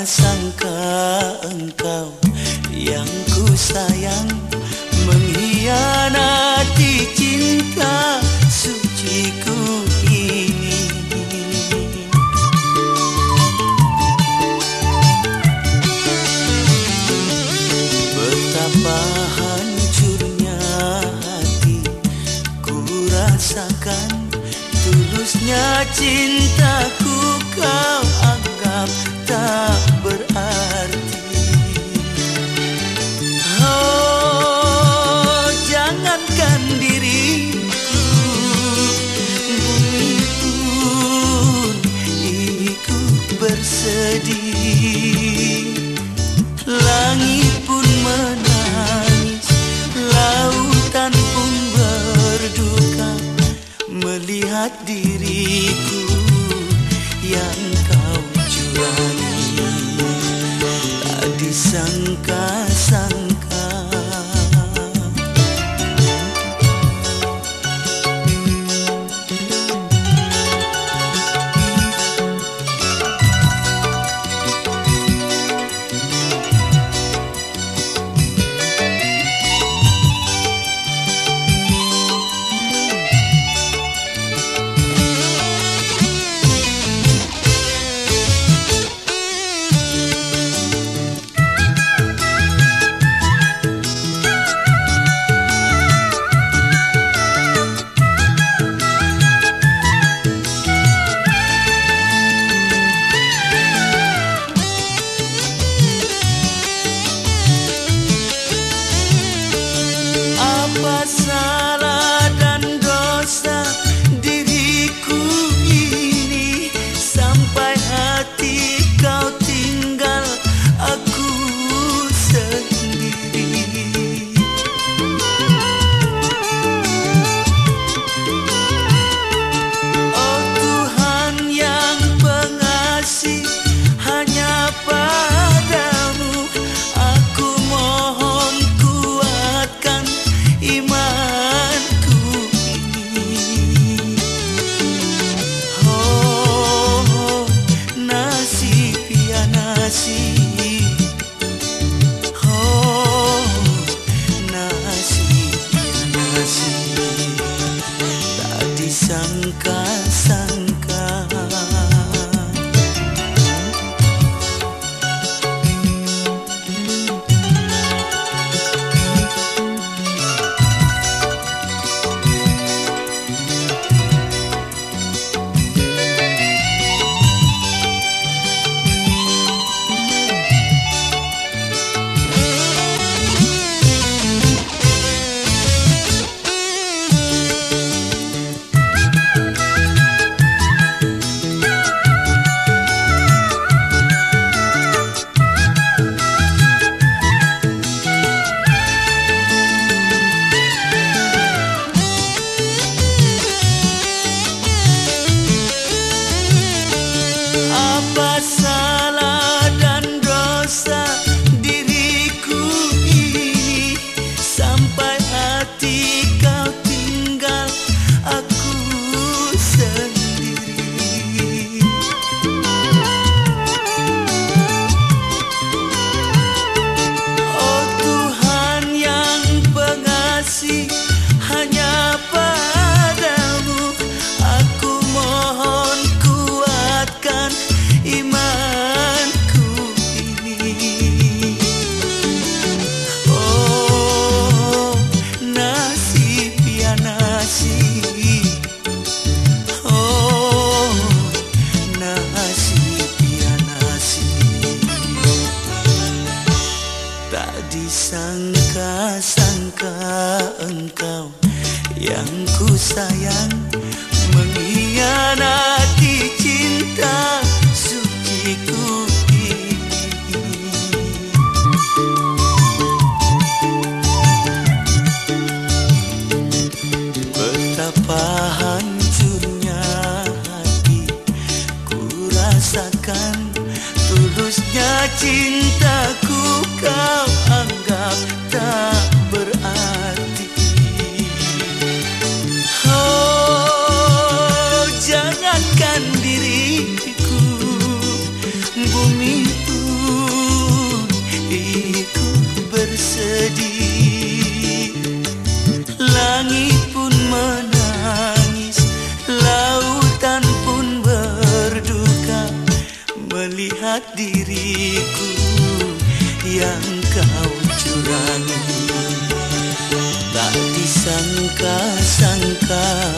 sangka engkau yang ku sayang mengkhianati cinta suci ku ini. Betapa hancurnya hati ku rasakan tulusnya cintaku sedih Langit pun menangis Lautan pun berduka. Melihat diriku yang see sangka-sangka engkau yang ku sayang mengkhianati cinta. rasakan. Tulusnya cintaku kau anggap tak berarti diriku yang kau curangi. Tak disangka-sangka